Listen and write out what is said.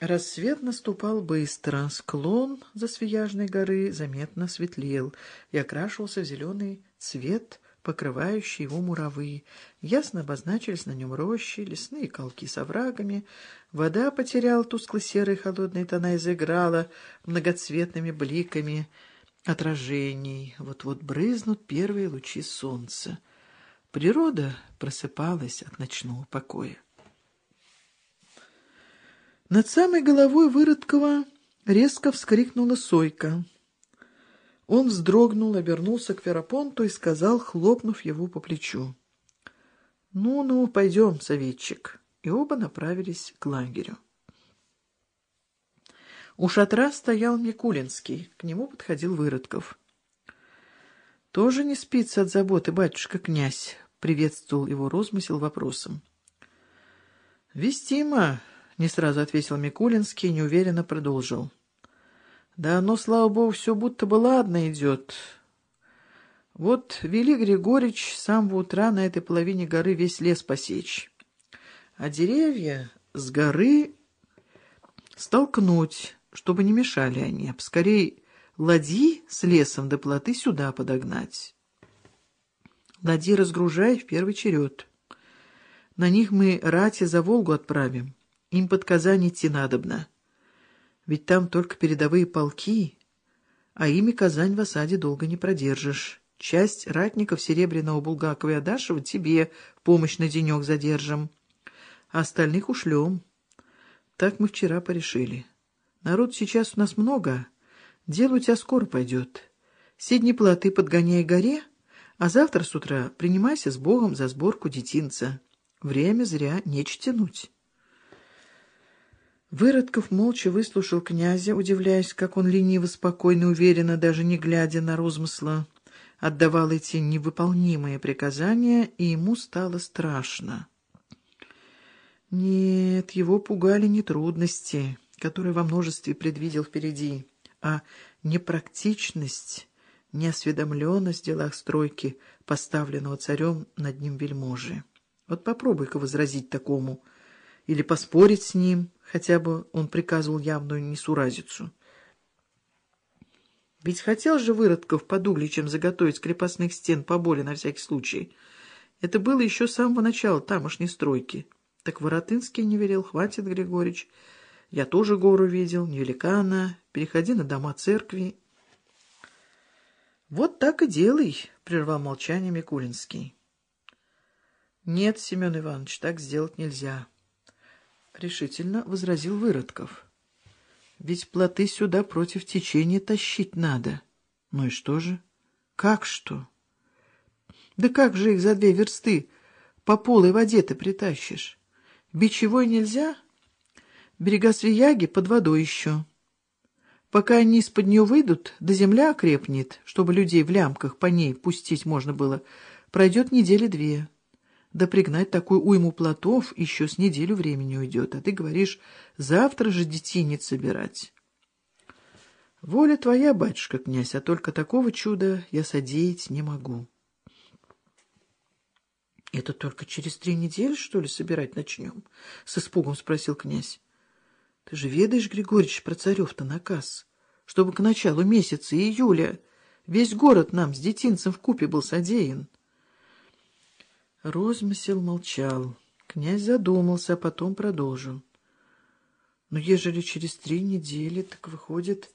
Рассвет наступал быстро. Склон Засвияжной горы заметно светлел и окрашивался в зеленый цвет, покрывающий его муравы. Ясно обозначились на нем рощи, лесные колки с оврагами. Вода потеряла тускло-серые холодные тона и заиграла многоцветными бликами отражений. Вот-вот брызнут первые лучи солнца. Природа просыпалась от ночного покоя. Над самой головой Выродкова резко вскрикнула Сойка. Он вздрогнул, обернулся к Ферапонту и сказал, хлопнув его по плечу. «Ну-ну, пойдем, советчик». И оба направились к лагерю. У шатра стоял Микулинский, к нему подходил Выродков. «Тоже не спится от заботы, батюшка-князь?» — приветствовал его розмысел вопросом. «Вестимо!» — не сразу ответил Микулинский и неуверенно продолжил. «Да оно, слава богу, все будто бы ладно идет. Вот вели Григорьевич с самого утра на этой половине горы весь лес посечь, а деревья с горы столкнуть, чтобы не мешали они, а скорее ладьи с лесом до плоты сюда подогнать. Ладьи разгружай в первый черед. На них мы рати за Волгу отправим». Им под Казань идти надобно. Ведь там только передовые полки, а ими Казань в осаде долго не продержишь. Часть ратников Серебряного, Булгакова и Адашева тебе помощь на денек задержим, а остальных ушлем. Так мы вчера порешили. Народ сейчас у нас много, дело у тебя скоро пойдет. Седни плоты подгоняй горе, а завтра с утра принимайся с Богом за сборку детинца. Время зря нече тянуть». Выродков молча выслушал князя, удивляясь, как он лениво, спокойно, уверенно, даже не глядя на розмысла, отдавал эти невыполнимые приказания, и ему стало страшно. Нет, его пугали не трудности, которые во множестве предвидел впереди, а непрактичность, неосведомленность в делах стройки, поставленного царем над ним вельможи. Вот попробуй-ка возразить такому, или поспорить с ним — хотя бы он приказывал явную несуразицу. Ведь хотел же Выродков под Угличем заготовить крепостных стен поболе на всякий случай. Это было еще с самого начала тамошней стройки. Так Воротынский не верил, хватит, Григорьевич. Я тоже гору видел, невелика она, переходи на дома церкви. Вот так и делай, — прервал молчание Микулинский. Нет, Семен Иванович, так сделать нельзя. — решительно возразил Выродков. — Ведь плоты сюда против течения тащить надо. Ну и что же? Как что? Да как же их за две версты по полой воде ты притащишь? Бичевой нельзя? Берега Свияги под водой еще. Пока они из-под нее выйдут, да земля окрепнет, чтобы людей в лямках по ней пустить можно было, пройдет недели две. Да пригнать такую уйму плотов еще с неделю времени уйдет, а ты говоришь, завтра же детинец собирать. Воля твоя, батюшка, князь, а только такого чуда я содеять не могу. — Это только через три недели, что ли, собирать начнем? — с испугом спросил князь. — Ты же ведаешь, Григорьевич, про царев-то наказ, чтобы к началу месяца июля весь город нам с детинцем в купе был содеян. Розмысел молчал. Князь задумался, а потом продолжил. Но ежели через три недели, так выходит,